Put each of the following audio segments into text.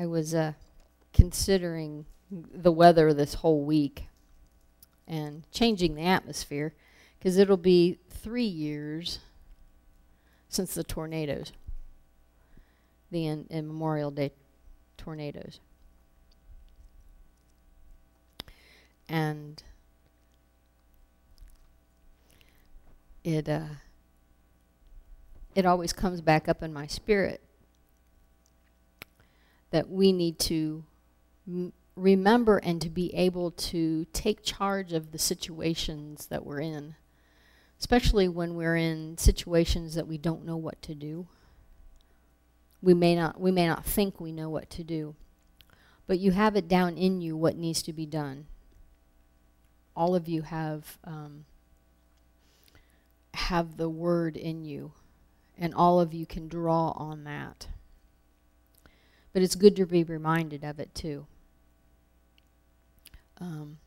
I was uh, considering the weather this whole week and changing the atmosphere because it'll be three years since the tornadoes, the in, in Memorial Day tornadoes. And it uh, it always comes back up in my spirit that we need to remember and to be able to take charge of the situations that we're in especially when we're in situations that we don't know what to do. We may not we may not think we know what to do but you have it down in you what needs to be done. All of you have um, have the word in you and all of you can draw on that but it's good to be reminded of it too. Um,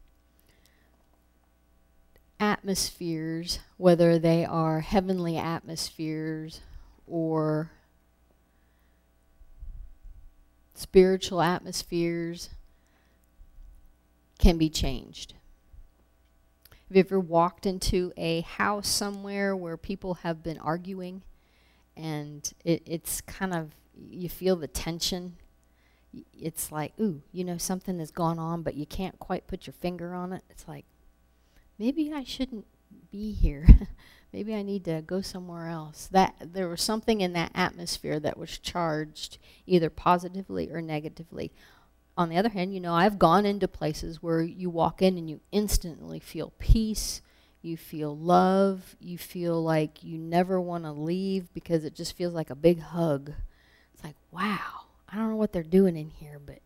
atmospheres whether they are heavenly atmospheres or spiritual atmospheres can be changed. Have you ever walked into a house somewhere where people have been arguing and it, it's kind of, you feel the tension? It's like, ooh, you know, something has gone on, but you can't quite put your finger on it. It's like, maybe I shouldn't be here. maybe I need to go somewhere else. That There was something in that atmosphere that was charged either positively or negatively on the other hand, you know, I've gone into places where you walk in and you instantly feel peace, you feel love, you feel like you never want to leave because it just feels like a big hug. Like, wow, I don't know what they're doing in here, but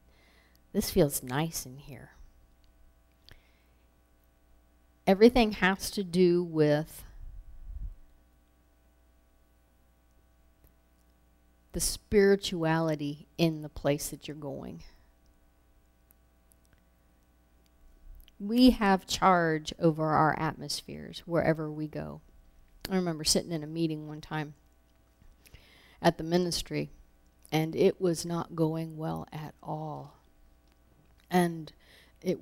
this feels nice in here. Everything has to do with the spirituality in the place that you're going. we have charge over our atmospheres wherever we go. I remember sitting in a meeting one time at the ministry, and it was not going well at all. And it,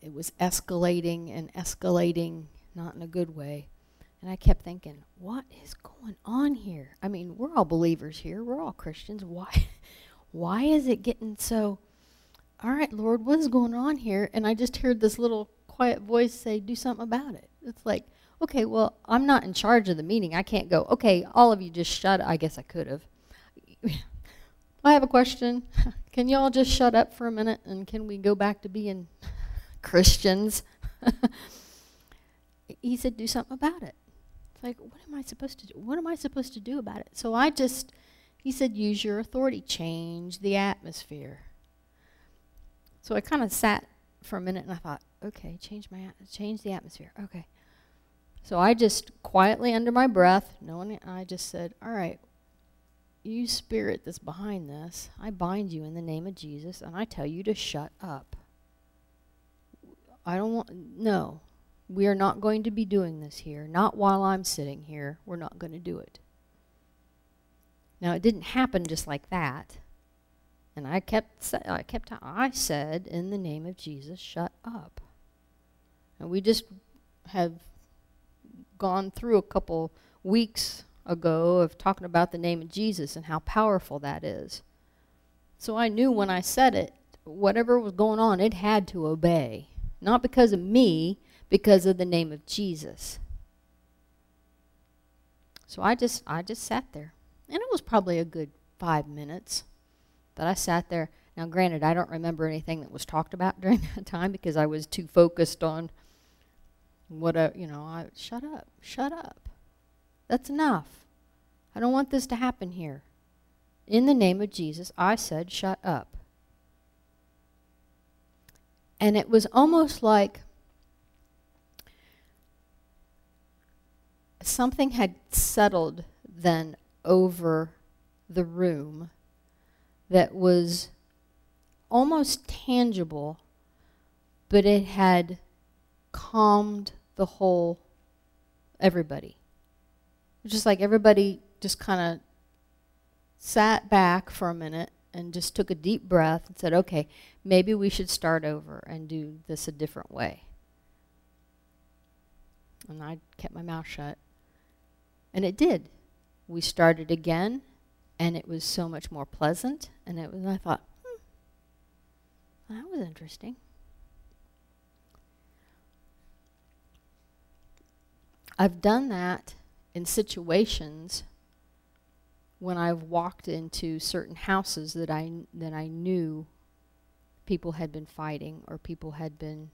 it was escalating and escalating, not in a good way. And I kept thinking, what is going on here? I mean, we're all believers here. We're all Christians. Why, why is it getting so all right, Lord, what is going on here? And I just heard this little quiet voice say, do something about it. It's like, okay, well, I'm not in charge of the meeting. I can't go, okay, all of you just shut up. I guess I could have. I have a question. Can y'all just shut up for a minute and can we go back to being Christians? he said, do something about it. It's like, what am I supposed to do? What am I supposed to do about it? So I just, he said, use your authority. Change the atmosphere. So I kind of sat for a minute and I thought, okay, change my change the atmosphere. Okay. So I just quietly under my breath, knowing I just said, all right, you spirit that's behind this, I bind you in the name of Jesus and I tell you to shut up. I don't want, no, we are not going to be doing this here. Not while I'm sitting here. We're not going to do it. Now, it didn't happen just like that. And I kept, I kept, I said, in the name of Jesus, shut up. And we just have gone through a couple weeks ago of talking about the name of Jesus and how powerful that is. So I knew when I said it, whatever was going on, it had to obey. Not because of me, because of the name of Jesus. So I just I just sat there. And it was probably a good five minutes. But I sat there. Now, granted, I don't remember anything that was talked about during that time because I was too focused on what, a, you know, I, shut up, shut up. That's enough. I don't want this to happen here. In the name of Jesus, I said, shut up. And it was almost like something had settled then over the room that was almost tangible, but it had calmed the whole, everybody. Just like everybody just kind of sat back for a minute and just took a deep breath and said, okay, maybe we should start over and do this a different way. And I kept my mouth shut. And it did. We started again, and it was so much more pleasant. And it was, I thought, hmm, that was interesting. I've done that in situations when I've walked into certain houses that I that I knew people had been fighting or people had been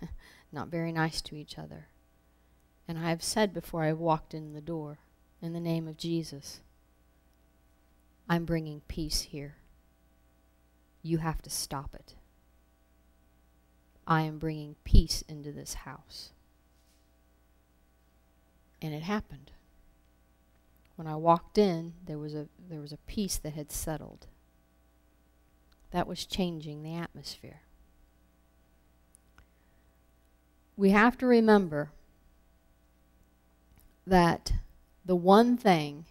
not very nice to each other. And I have said before I walked in the door, in the name of Jesus, I'm bringing peace here. You have to stop it. I am bringing peace into this house. And it happened. When I walked in, there was a there was a peace that had settled. That was changing the atmosphere. We have to remember that the one thing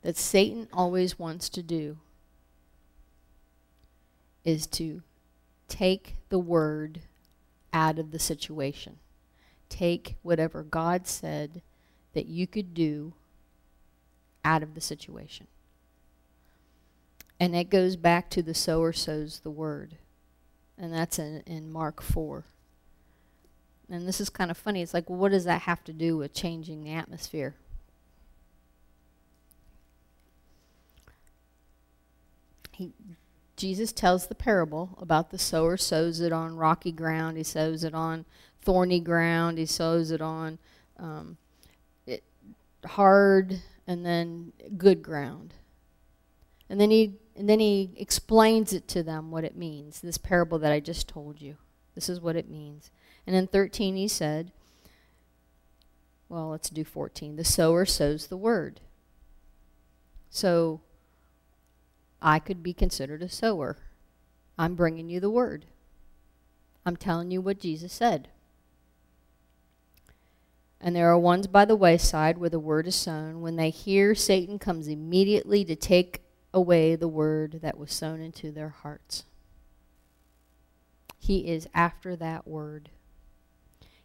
that Satan always wants to do is to take the word out of the situation. Take whatever God said that you could do out of the situation. And that goes back to the sower sows the word. And that's in, in Mark 4. And this is kind of funny. It's like, well, what does that have to do with changing the atmosphere? He, Jesus tells the parable about the sower sows it on rocky ground. He sows it on thorny ground. He sows it on um, it, hard and then good ground. And then he and then he explains it to them what it means. This parable that I just told you. This is what it means. And in 13 he said, well, let's do 14. The sower sows the word. So I could be considered a sower. I'm bringing you the word. I'm telling you what Jesus said. And there are ones by the wayside where the word is sown. When they hear, Satan comes immediately to take away the word that was sown into their hearts. He is after that word.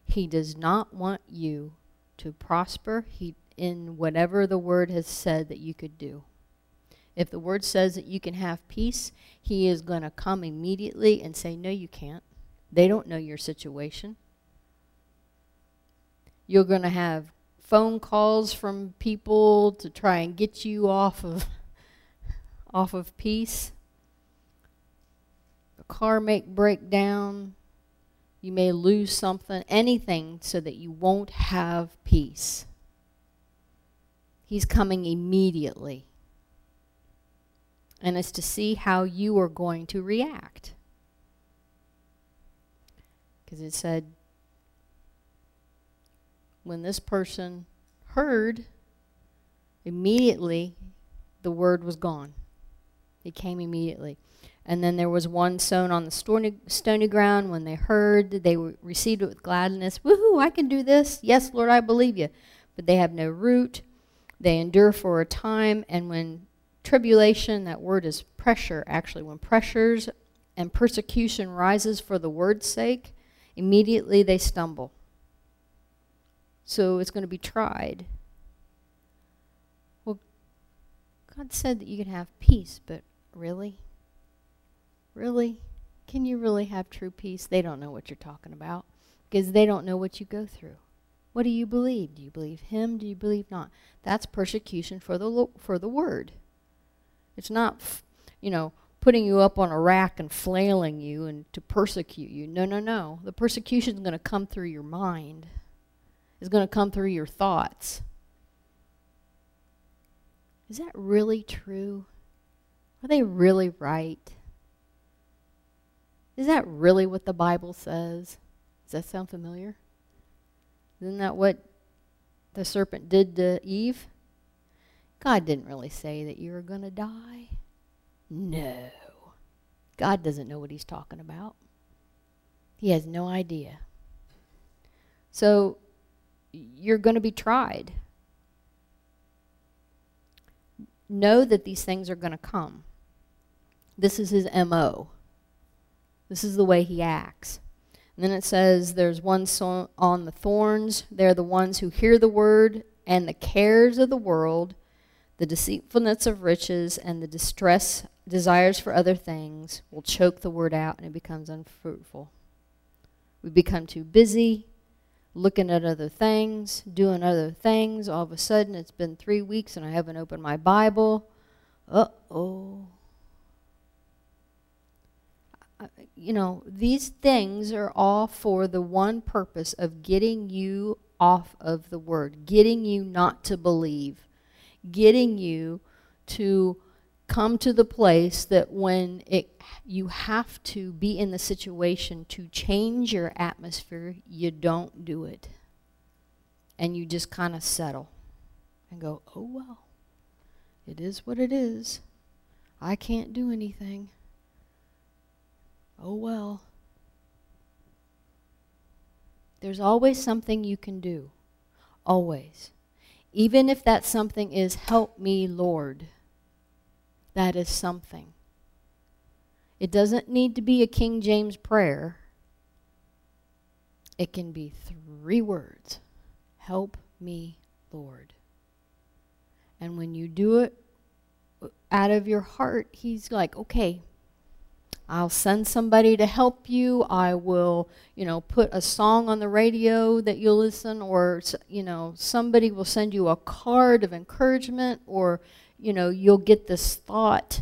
He does not want you to prosper he, in whatever the word has said that you could do. If the word says that you can have peace, he is going to come immediately and say, no, you can't. They don't know your situation. You're going to have phone calls from people to try and get you off of off of peace. A car may break down. You may lose something, anything so that you won't have peace. He's coming immediately. And it's to see how you are going to react. Because it said, when this person heard, immediately the word was gone. It came immediately. And then there was one sown on the stony, stony ground. When they heard, they received it with gladness. Woohoo, I can do this. Yes, Lord, I believe you. But they have no root. They endure for a time. And when tribulation, that word is pressure, actually. When pressures and persecution rises for the word's sake, immediately they stumble. So it's going to be tried. Well, God said that you could have peace, but really? Really? Can you really have true peace? They don't know what you're talking about because they don't know what you go through. What do you believe? Do you believe him? Do you believe not? That's persecution for the for the word. It's not, you know, putting you up on a rack and flailing you and to persecute you. No, no, no. The persecution is going to come through your mind. It's going to come through your thoughts. Is that really true? Are they really right? Is that really what the Bible says? Does that sound familiar? Isn't that what the serpent did to Eve? God didn't really say that you were going to die. No. God doesn't know what he's talking about. He has no idea. So you're going to be tried. Know that these things are going to come. This is his MO. This is the way he acts. And then it says there's one on the thorns. They're the ones who hear the word and the cares of the world, the deceitfulness of riches, and the distress, desires for other things will choke the word out and it becomes unfruitful. We become too busy looking at other things, doing other things. All of a sudden, it's been three weeks and I haven't opened my Bible. Uh-oh you know, these things are all for the one purpose of getting you off of the word, getting you not to believe, getting you to come to the place that when it you have to be in the situation to change your atmosphere, you don't do it. And you just kind of settle and go, oh, well, it is what it is. I can't do anything. Oh well. There's always something you can do. Always. Even if that something is, help me, Lord. That is something. It doesn't need to be a King James prayer. It can be three words. Help me, Lord. And when you do it out of your heart, he's like, okay, I'll send somebody to help you. I will, you know, put a song on the radio that you'll listen or, you know, somebody will send you a card of encouragement or, you know, you'll get this thought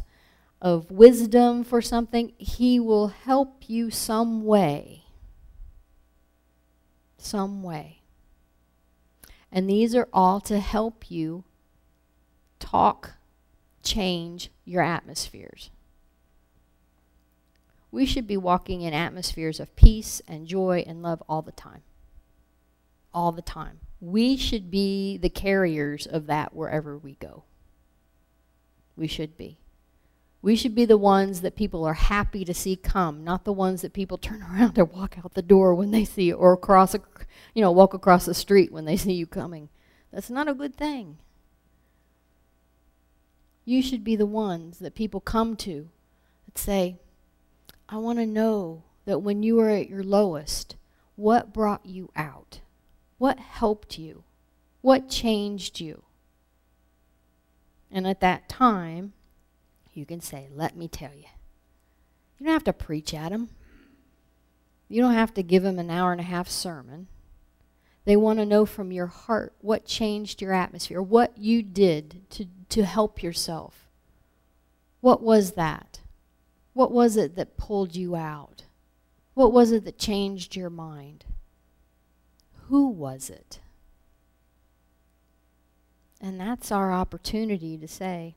of wisdom for something. He will help you some way. Some way. And these are all to help you talk, change your atmospheres. We should be walking in atmospheres of peace and joy and love all the time. All the time. We should be the carriers of that wherever we go. We should be. We should be the ones that people are happy to see come, not the ones that people turn around and walk out the door when they see or across, a, you know, walk across the street when they see you coming. That's not a good thing. You should be the ones that people come to that say, I want to know that when you were at your lowest, what brought you out? What helped you? What changed you? And at that time, you can say, let me tell you. You don't have to preach at them. You don't have to give them an hour and a half sermon. They want to know from your heart what changed your atmosphere, what you did to, to help yourself. What was that? What was it that pulled you out? What was it that changed your mind? Who was it? And that's our opportunity to say,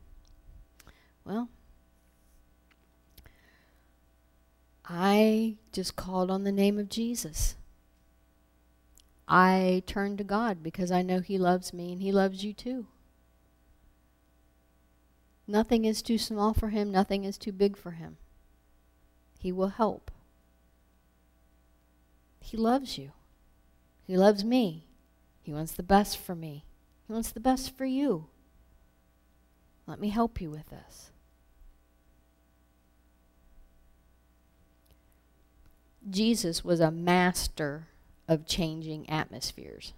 well, I just called on the name of Jesus. I turned to God because I know he loves me and he loves you too. Nothing is too small for him. Nothing is too big for him. He will help. He loves you. He loves me. He wants the best for me. He wants the best for you. Let me help you with this. Jesus was a master of changing atmospheres.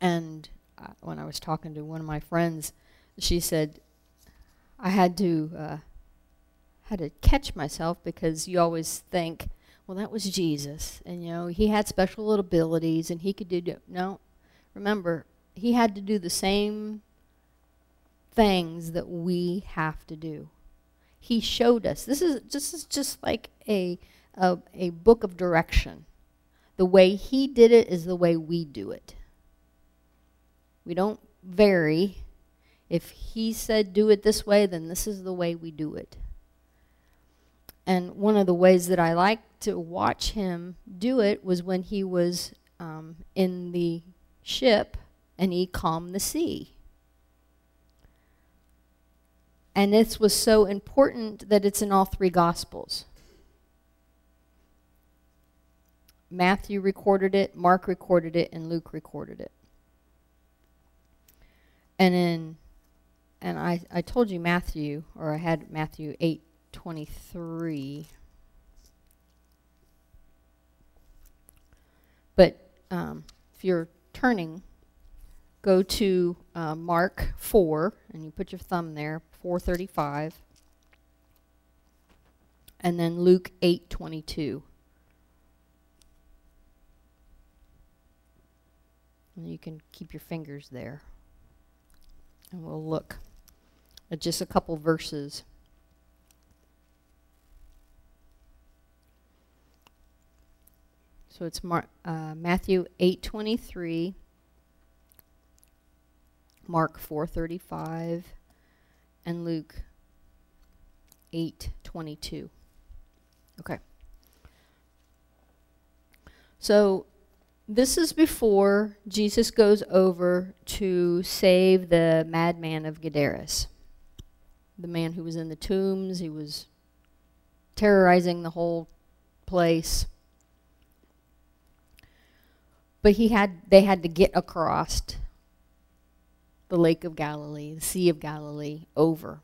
And uh, when I was talking to one of my friends, she said, I had to uh, had to catch myself because you always think, well, that was Jesus. And, you know, he had special abilities and he could do... No, remember, he had to do the same things that we have to do. He showed us. This is, this is just like a, a, a book of direction. The way he did it is the way we do it. We don't vary. If he said do it this way, then this is the way we do it. And one of the ways that I like to watch him do it was when he was um, in the ship and he calmed the sea. And this was so important that it's in all three Gospels. Matthew recorded it, Mark recorded it, and Luke recorded it. And in and I, I told you Matthew, or I had Matthew 8, 23. But um, if you're turning, go to uh, Mark 4, and you put your thumb there, 435. And then Luke 8, 22. And you can keep your fingers there. And we'll look at just a couple verses. So it's Mar uh, Matthew 8:23, Mark 4:35, and Luke 8:22. Okay. So this is before Jesus goes over to save the madman of Gadaras. The man who was in the tombs, he was terrorizing the whole place. But he had they had to get across the lake of Galilee, the Sea of Galilee over.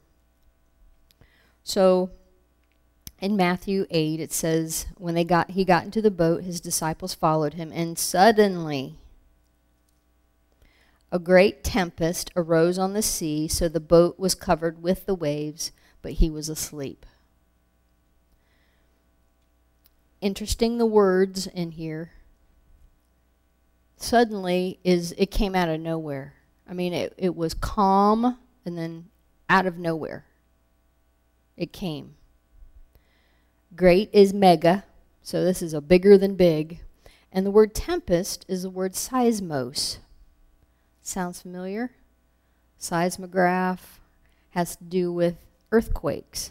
So in Matthew 8 it says when they got he got into the boat his disciples followed him and suddenly a great tempest arose on the sea so the boat was covered with the waves but he was asleep interesting the words in here suddenly is it came out of nowhere I mean it, it was calm and then out of nowhere it came Great is mega, so this is a bigger than big. And the word tempest is the word seismos. Sounds familiar? Seismograph has to do with earthquakes.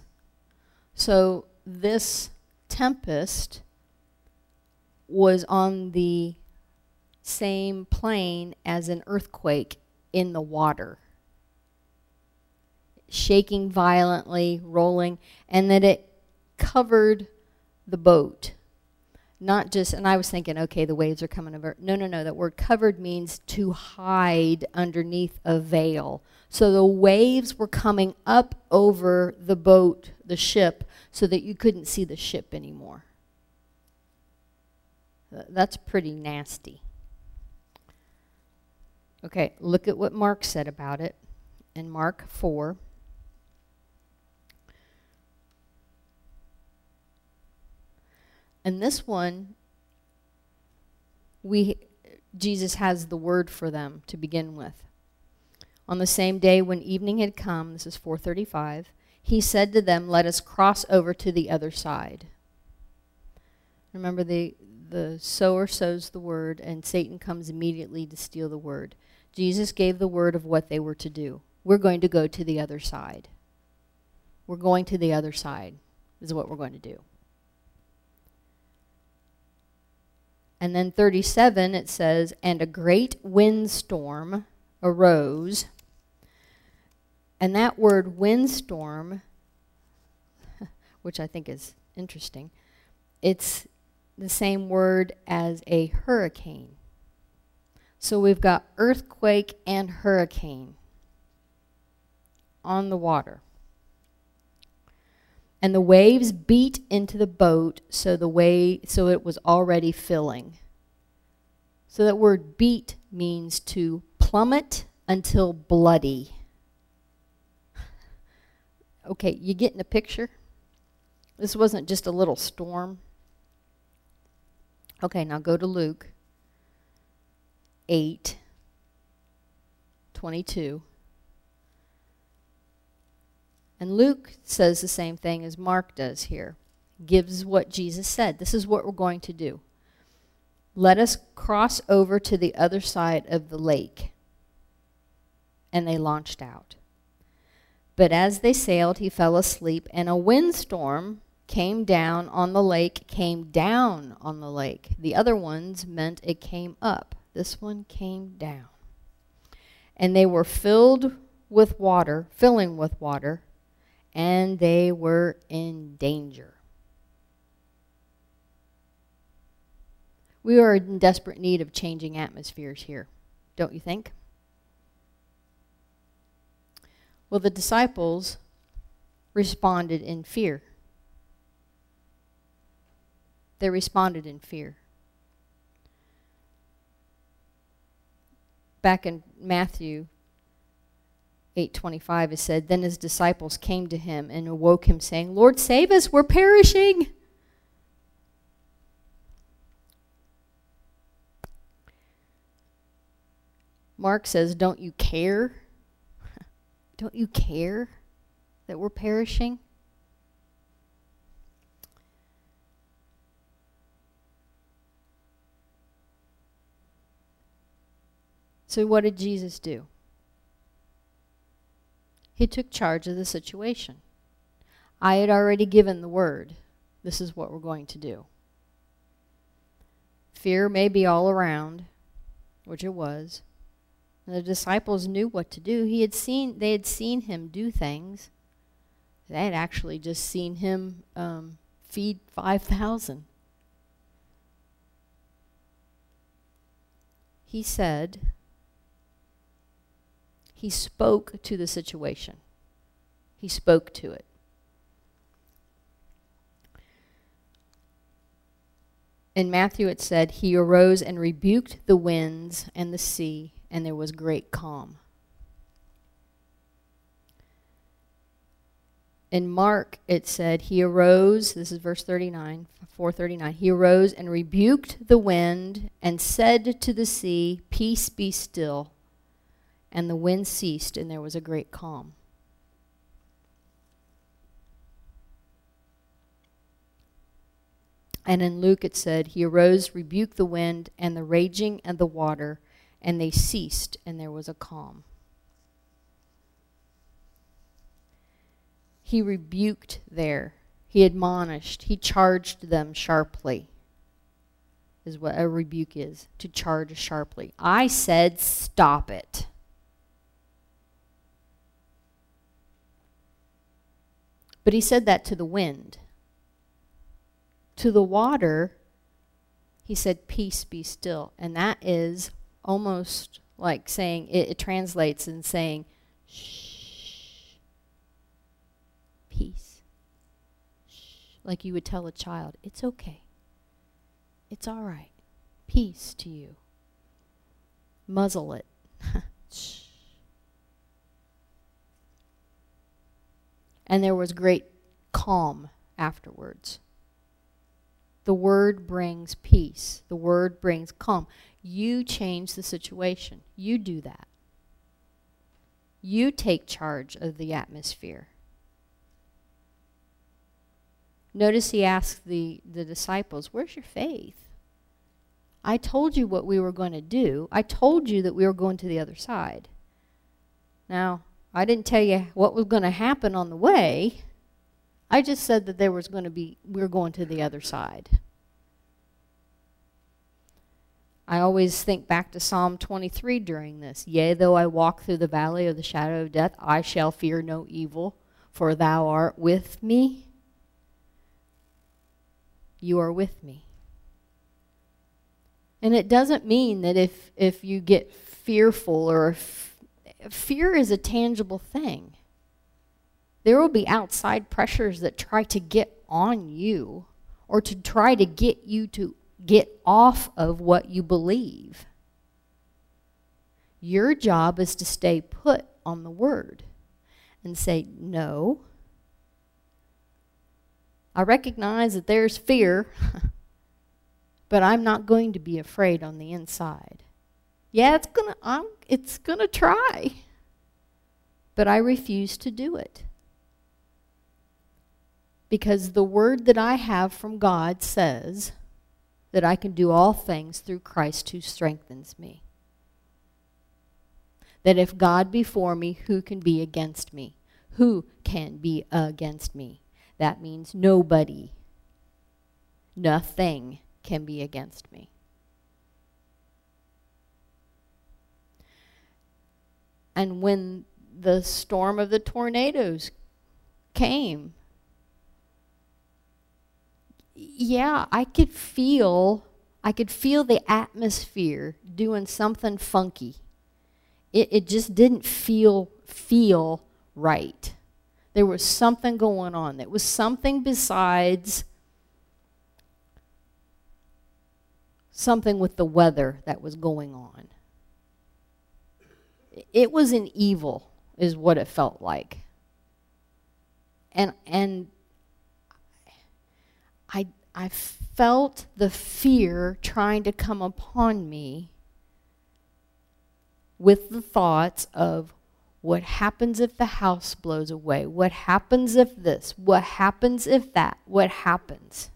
So this tempest was on the same plane as an earthquake in the water. Shaking violently, rolling, and that it covered the boat. Not just, and I was thinking, okay, the waves are coming over. No, no, no, that word covered means to hide underneath a veil. So the waves were coming up over the boat, the ship, so that you couldn't see the ship anymore. That's pretty nasty. Okay, look at what Mark said about it in Mark 4. And this one, we Jesus has the word for them to begin with. On the same day when evening had come, this is 435, he said to them, let us cross over to the other side. Remember, the, the sower sows the word, and Satan comes immediately to steal the word. Jesus gave the word of what they were to do. We're going to go to the other side. We're going to the other side is what we're going to do. And then 37, it says, And a great windstorm arose. And that word windstorm, which I think is interesting, it's the same word as a hurricane. So we've got earthquake and hurricane on the water. And the waves beat into the boat so the way so it was already filling. So that word beat means to plummet until bloody. Okay, you getting a picture? This wasn't just a little storm. Okay, now go to Luke 8 22. And Luke says the same thing as Mark does here. Gives what Jesus said. This is what we're going to do. Let us cross over to the other side of the lake. And they launched out. But as they sailed, he fell asleep, and a windstorm came down on the lake, came down on the lake. The other ones meant it came up. This one came down. And they were filled with water, filling with water, and they were in danger. We are in desperate need of changing atmospheres here, don't you think? Well, the disciples responded in fear. They responded in fear. Back in Matthew 8.25 it said, Then his disciples came to him and awoke him, saying, Lord, save us, we're perishing. Mark says, don't you care? don't you care that we're perishing? So what did Jesus do? He took charge of the situation. I had already given the word. This is what we're going to do. Fear may be all around, which it was. And the disciples knew what to do. He had seen, they had seen him do things. They had actually just seen him um, feed 5,000. He said, he spoke to the situation. He spoke to it. In Matthew it said, He arose and rebuked the winds and the sea, and there was great calm. In Mark, it said, he arose, this is verse 39, 439, he arose and rebuked the wind and said to the sea, peace be still. And the wind ceased and there was a great calm. And in Luke it said, he arose, rebuked the wind and the raging and the water, and they ceased, and there was a calm. He rebuked there. He admonished. He charged them sharply, is what a rebuke is, to charge sharply. I said, stop it. But he said that to the wind. To the water, he said, peace be still. And that is almost like saying, it, it translates in saying, shh, peace. Shh, like you would tell a child, it's okay. It's all right. Peace to you. Muzzle it. shh. And there was great calm afterwards. The word brings peace. The word brings calm. You change the situation. You do that. You take charge of the atmosphere. Notice he asked the, the disciples, where's your faith? I told you what we were going to do. I told you that we were going to the other side. Now, I didn't tell you what was going to happen on the way. I just said that there was going to be, we we're going to the other side. I always think back to Psalm 23 during this. Yea, though I walk through the valley of the shadow of death, I shall fear no evil, for thou art with me. You are with me. And it doesn't mean that if, if you get fearful or fear is a tangible thing. There will be outside pressures that try to get on you or to try to get you to get off of what you believe. Your job is to stay put on the word and say, no. I recognize that there's fear, but I'm not going to be afraid on the inside. Yeah, it's gonna, I'm, it's gonna try, but I refuse to do it. Because the word that I have from God says that I can do all things through Christ who strengthens me. That if God be for me, who can be against me? Who can be against me? That means nobody, nothing can be against me. And when the storm of the tornadoes came, yeah, I could feel, I could feel the atmosphere doing something funky. It, it just didn't feel, feel right. There was something going on. There was something besides something with the weather that was going on. It was an evil is what it felt like. And and I I felt the fear trying to come upon me with the thoughts of what happens if the house blows away? What happens if this? What happens if that? What happens?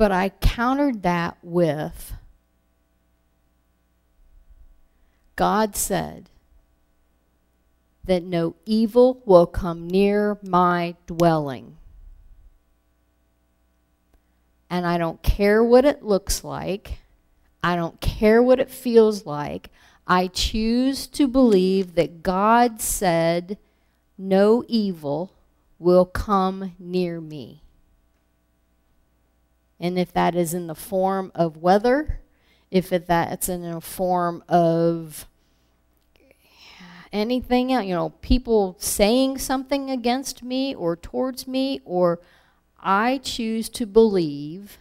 But I countered that with God said that no evil will come near my dwelling and I don't care what it looks like. I don't care what it feels like. I choose to believe that God said no evil will come near me. And if that is in the form of weather, if it, that's in a form of anything, you know, people saying something against me or towards me or I choose to believe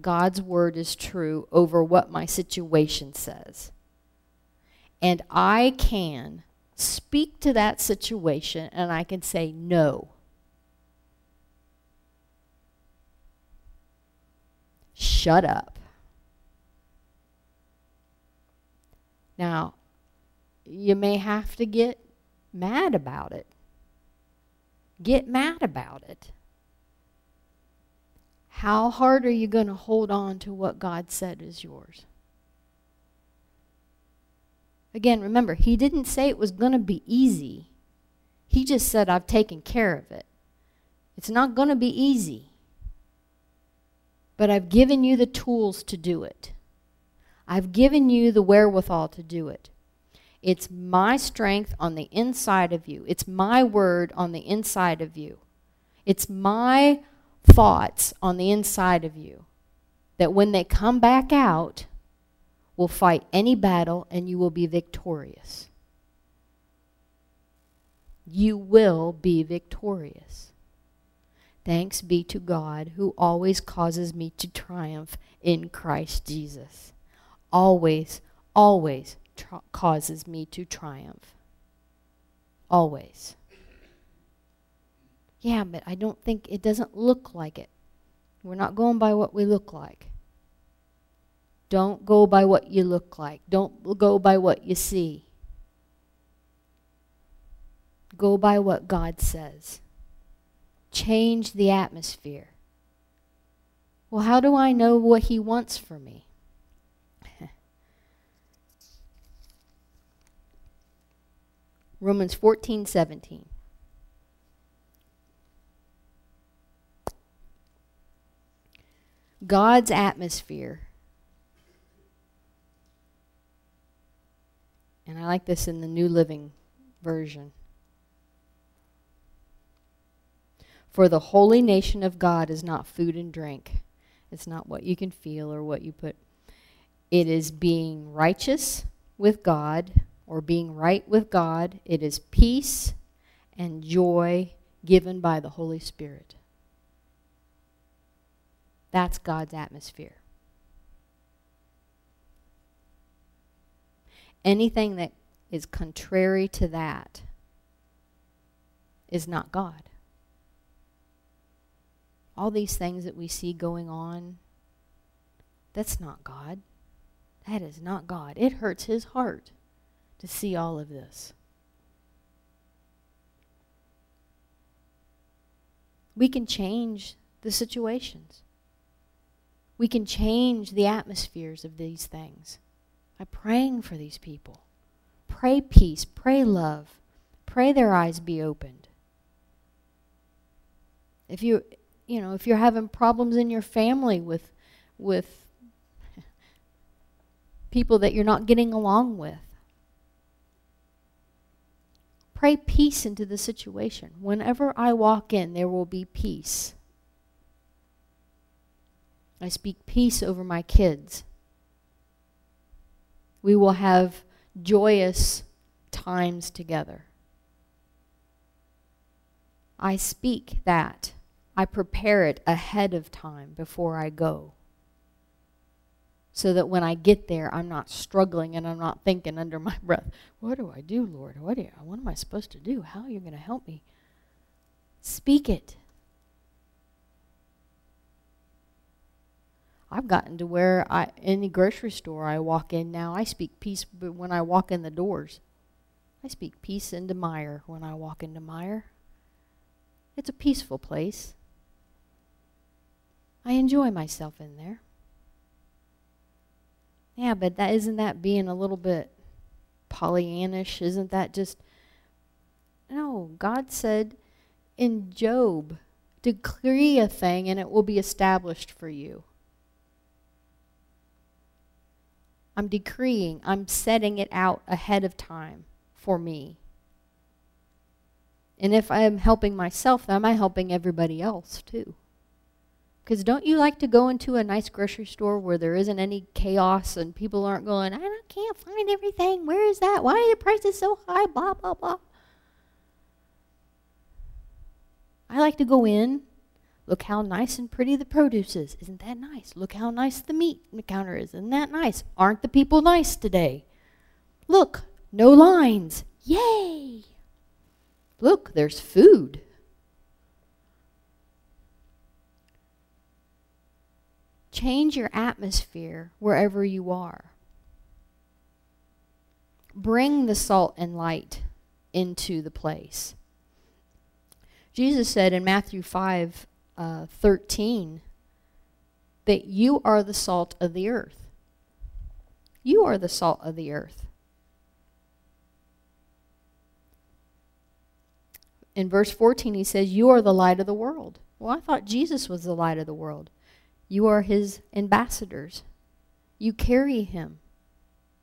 God's word is true over what my situation says. And I can speak to that situation and I can say no. Shut up. Now, you may have to get mad about it. Get mad about it. How hard are you going to hold on to what God said is yours? Again, remember, he didn't say it was going to be easy. He just said, I've taken care of it. It's not going to be easy. But I've given you the tools to do it. I've given you the wherewithal to do it. It's my strength on the inside of you. It's my word on the inside of you. It's my thoughts on the inside of you that when they come back out will fight any battle and you will be victorious. You will be victorious. Thanks be to God who always causes me to triumph in Christ Jesus. Always, always causes me to triumph. Always yeah, but I don't think, it doesn't look like it. We're not going by what we look like. Don't go by what you look like. Don't go by what you see. Go by what God says. Change the atmosphere. Well, how do I know what he wants for me? Romans 14, 17. God's atmosphere. And I like this in the New Living Version. For the holy nation of God is not food and drink. It's not what you can feel or what you put. It is being righteous with God or being right with God. It is peace and joy given by the Holy Spirit. That's God's atmosphere. Anything that is contrary to that is not God. All these things that we see going on, that's not God. That is not God. It hurts his heart to see all of this. We can change the situations. We can change the atmospheres of these things by praying for these people. Pray peace, pray love, pray their eyes be opened. If you, you know, if you're having problems in your family with, with people that you're not getting along with, pray peace into the situation. Whenever I walk in, there will be peace. I speak peace over my kids. We will have joyous times together. I speak that. I prepare it ahead of time before I go. So that when I get there, I'm not struggling and I'm not thinking under my breath, what do I do, Lord? What, do you, what am I supposed to do? How are you going to help me? Speak it. I've gotten to where I any grocery store I walk in now, I speak peace when I walk in the doors. I speak peace into Meijer when I walk into Meijer. It's a peaceful place. I enjoy myself in there. Yeah, but that isn't that being a little bit Pollyannish? Isn't that just No, God said in Job, decree a thing and it will be established for you. I'm decreeing, I'm setting it out ahead of time for me. And if I'm helping myself, am I helping everybody else too? Because don't you like to go into a nice grocery store where there isn't any chaos and people aren't going, I can't find everything. Where is that? Why are the prices so high? Blah, blah, blah. I like to go in. Look how nice and pretty the produce is. Isn't that nice? Look how nice the meat the counter is. Isn't that nice? Aren't the people nice today? Look, no lines. Yay! Look, there's food. Change your atmosphere wherever you are. Bring the salt and light into the place. Jesus said in Matthew 5, uh, 13, that you are the salt of the earth. You are the salt of the earth. In verse 14, he says, you are the light of the world. Well, I thought Jesus was the light of the world. You are his ambassadors. You carry him.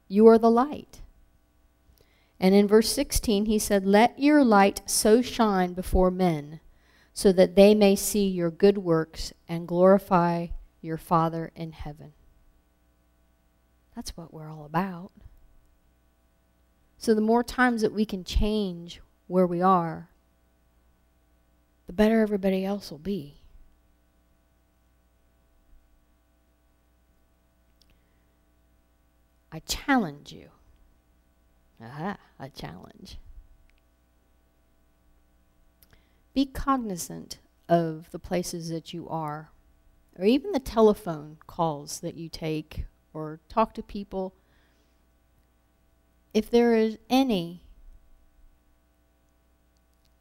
You are the light. And in verse 16, he said, Let your light so shine before men, so that they may see your good works and glorify your Father in heaven. That's what we're all about. So the more times that we can change where we are, the better everybody else will be. I challenge you. Aha, a challenge. Be cognizant of the places that you are, or even the telephone calls that you take, or talk to people. If there is any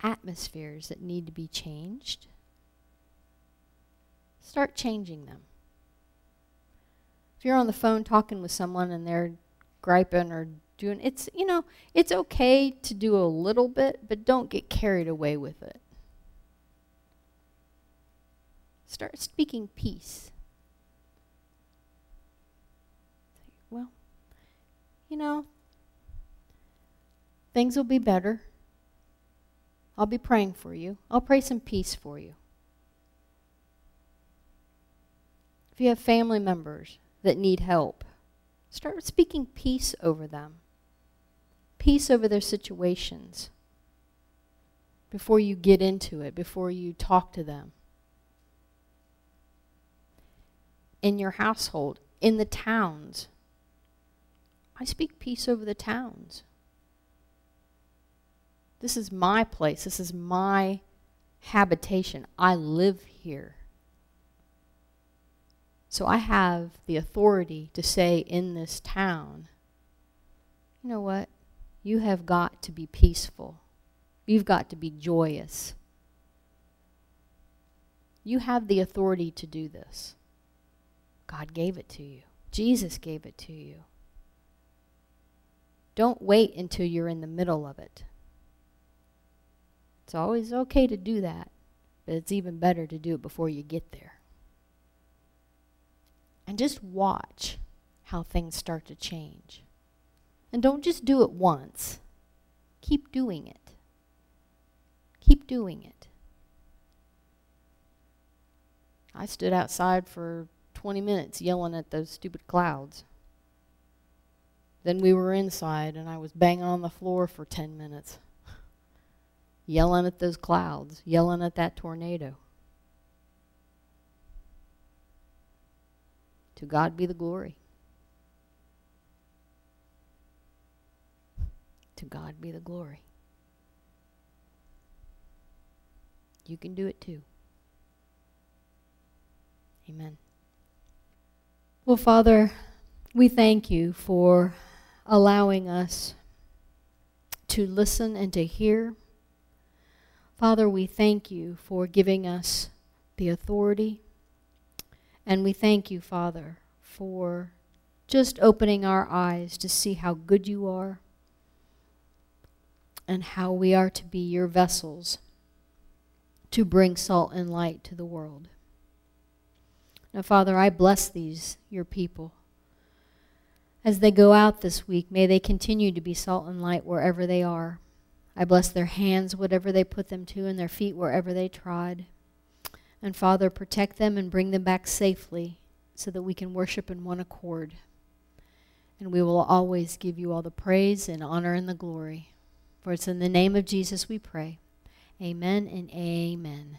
atmospheres that need to be changed, start changing them. If you're on the phone talking with someone and they're griping or doing, it's, you know, it's okay to do a little bit, but don't get carried away with it. Start speaking peace. Well, you know, things will be better. I'll be praying for you. I'll pray some peace for you. If you have family members that need help, start speaking peace over them. Peace over their situations before you get into it, before you talk to them. In your household, in the towns. I speak peace over the towns. This is my place. This is my habitation. I live here. So I have the authority to say in this town, you know what? You have got to be peaceful. You've got to be joyous. You have the authority to do this. God gave it to you. Jesus gave it to you. Don't wait until you're in the middle of it. It's always okay to do that, but it's even better to do it before you get there. And just watch how things start to change. And don't just do it once. Keep doing it. Keep doing it. I stood outside for 20 minutes yelling at those stupid clouds. Then we were inside, and I was banging on the floor for 10 minutes, yelling at those clouds, yelling at that tornado. To God be the glory. To God be the glory. You can do it too. Amen. Well, Father, we thank you for allowing us to listen and to hear. Father, we thank you for giving us the authority. And we thank you, Father, for just opening our eyes to see how good you are and how we are to be your vessels to bring salt and light to the world. Now, Father, I bless these, your people. As they go out this week, may they continue to be salt and light wherever they are. I bless their hands, whatever they put them to, and their feet, wherever they trod. And Father, protect them and bring them back safely so that we can worship in one accord. And we will always give you all the praise and honor and the glory. For it's in the name of Jesus we pray. Amen and amen.